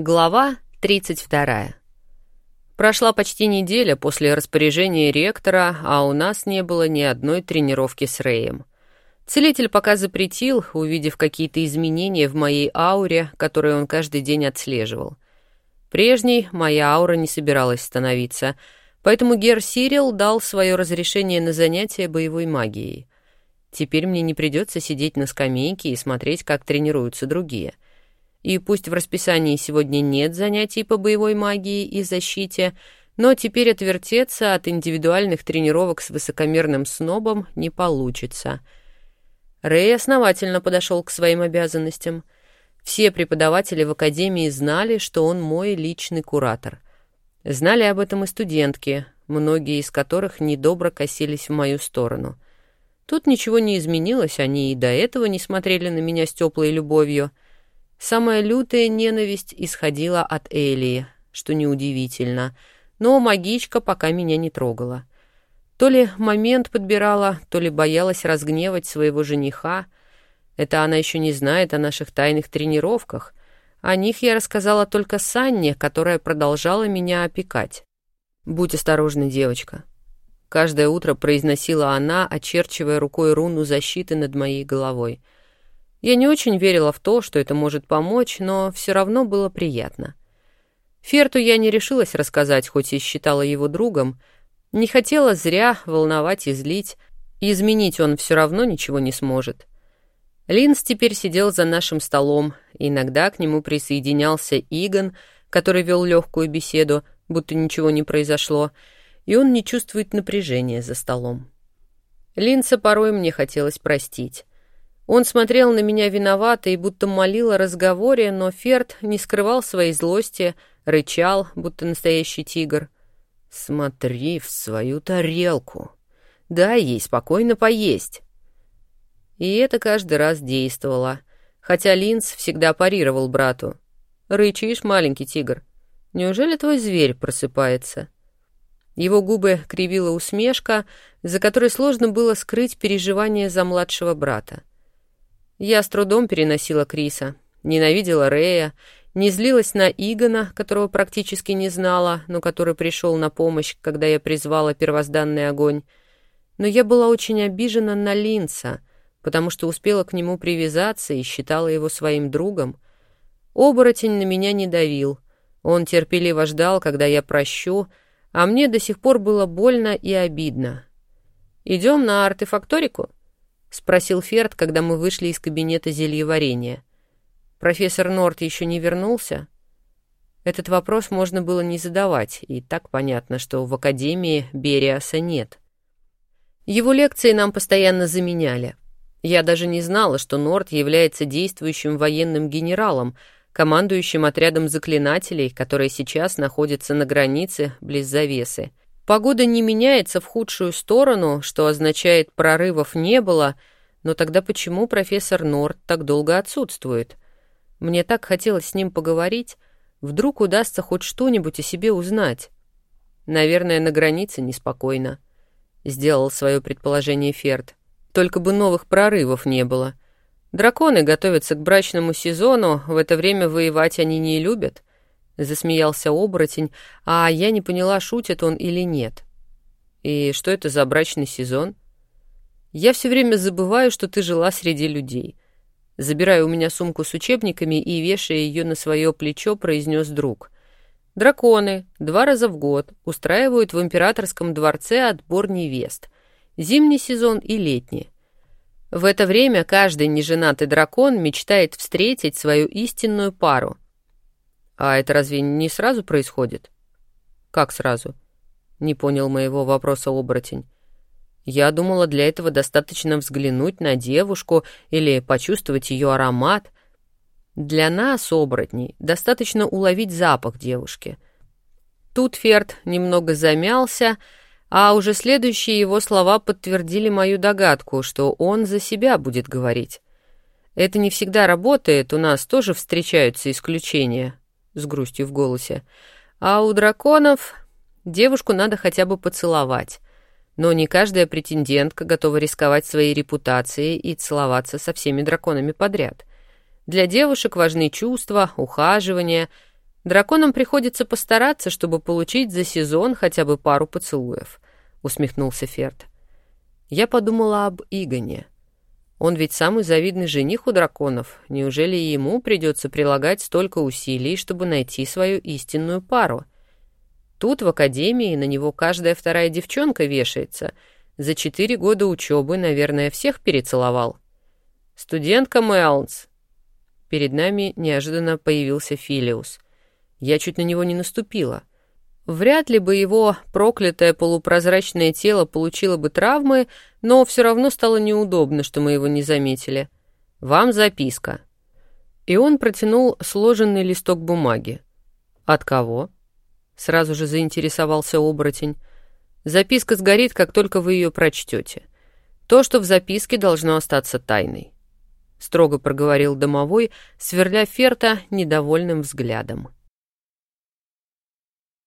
Глава 32. Прошла почти неделя после распоряжения ректора, а у нас не было ни одной тренировки с Рэем. Целитель пока запретил, увидев какие-то изменения в моей ауре, которые он каждый день отслеживал. Прежней моя аура не собиралась становиться, поэтому Гер Сирил дал свое разрешение на занятия боевой магией. Теперь мне не придется сидеть на скамейке и смотреть, как тренируются другие — и пусть в расписании сегодня нет занятий по боевой магии и защите, но теперь отвертеться от индивидуальных тренировок с высокомерным снобом не получится. Рэй основательно подошел к своим обязанностям. Все преподаватели в академии знали, что он мой личный куратор. Знали об этом и студентки, многие из которых недобро косились в мою сторону. Тут ничего не изменилось, они и до этого не смотрели на меня с теплой любовью — Самая лютая ненависть исходила от Элии, что неудивительно, но магичка пока меня не трогала. То ли момент подбирала, то ли боялась разгневать своего жениха. Это она еще не знает о наших тайных тренировках. О них я рассказала только Санне, которая продолжала меня опекать. «Будь осторожна, девочка», — каждое утро произносила она, очерчивая рукой руну защиты над моей головой — я не очень верила в то, что это может помочь, но все равно было приятно. Ферту я не решилась рассказать, хоть и считала его другом. Не хотела зря волновать и злить. Изменить он все равно ничего не сможет. Линс теперь сидел за нашим столом. Иногда к нему присоединялся Игон, который вел легкую беседу, будто ничего не произошло, и он не чувствует напряжения за столом. Линса порой мне хотелось простить. Он смотрел на меня виновато и будто молил о разговоре, но Ферд не скрывал своей злости, рычал, будто настоящий тигр. «Смотри в свою тарелку. Дай ей спокойно поесть». И это каждый раз действовало, хотя Линз всегда парировал брату. «Рычишь, маленький тигр? Неужели твой зверь просыпается?» Его губы кривила усмешка, за которой сложно было скрыть переживания за младшего брата. Я с трудом переносила Криса, ненавидела Рея, не злилась на Игона, которого практически не знала, но который пришел на помощь, когда я призвала первозданный огонь. Но я была очень обижена на Линца, потому что успела к нему привязаться и считала его своим другом. Оборотень на меня не давил. Он терпеливо ждал, когда я прощу, а мне до сих пор было больно и обидно. «Идем на артефакторику?» — спросил Ферд, когда мы вышли из кабинета зельеварения. «Профессор Норт еще не вернулся?» Этот вопрос можно было не задавать, и так понятно, что в Академии Бериаса нет. Его лекции нам постоянно заменяли. Я даже не знала, что Норт является действующим военным генералом, командующим отрядом заклинателей, который сейчас находится на границе близ завесы — Погода не меняется в худшую сторону, что означает прорывов не было, но тогда почему профессор Норт так долго отсутствует? Мне так хотелось с ним поговорить, вдруг удастся хоть что-нибудь о себе узнать. Наверное, на границе неспокойно, — сделал свое предположение Ферд. Только бы новых прорывов не было. Драконы готовятся к брачному сезону, в это время воевать они не любят. Засмеялся оборотень, а я не поняла, шутит он или нет. И что это за брачный сезон? Я все время забываю, что ты жила среди людей. Забирая у меня сумку с учебниками и вешая ее на свое плечо, произнес друг. Драконы два раза в год устраивают в императорском дворце отбор невест. Зимний сезон и летний. В это время каждый неженатый дракон мечтает встретить свою истинную пару — а это разве не сразу происходит? Как сразу? Не понял моего вопроса оборотень. Я думала, для этого достаточно взглянуть на девушку или почувствовать ее аромат. Для нас, оборотней, достаточно уловить запах девушки. Тут Ферд немного замялся, а уже следующие его слова подтвердили мою догадку, что он за себя будет говорить. Это не всегда работает, у нас тоже встречаются исключения, с грустью в голосе. А у драконов девушку надо хотя бы поцеловать. Но не каждая претендентка готова рисковать своей репутацией и целоваться со всеми драконами подряд. Для девушек важны чувства, ухаживания. Драконам приходится постараться, чтобы получить за сезон хотя бы пару поцелуев», — усмехнулся Ферд. Я подумала об Игоне. Он ведь самый завидный жених у драконов. Неужели ему придется прилагать столько усилий, чтобы найти свою истинную пару? Тут, в академии, на него каждая вторая девчонка вешается. За четыре года учебы, наверное, всех перецеловал. «Студентка Мэлнс!» Перед нами неожиданно появился Филиус. Я чуть на него не наступила. Вряд ли бы его проклятое полупрозрачное тело получило бы травмы, но все равно стало неудобно, что мы его не заметили. «Вам записка». И он протянул сложенный листок бумаги. «От кого?» Сразу же заинтересовался оборотень. «Записка сгорит, как только вы ее прочтете. То, что в записке, должно остаться тайной», — строго проговорил домовой, сверля Ферта недовольным взглядом.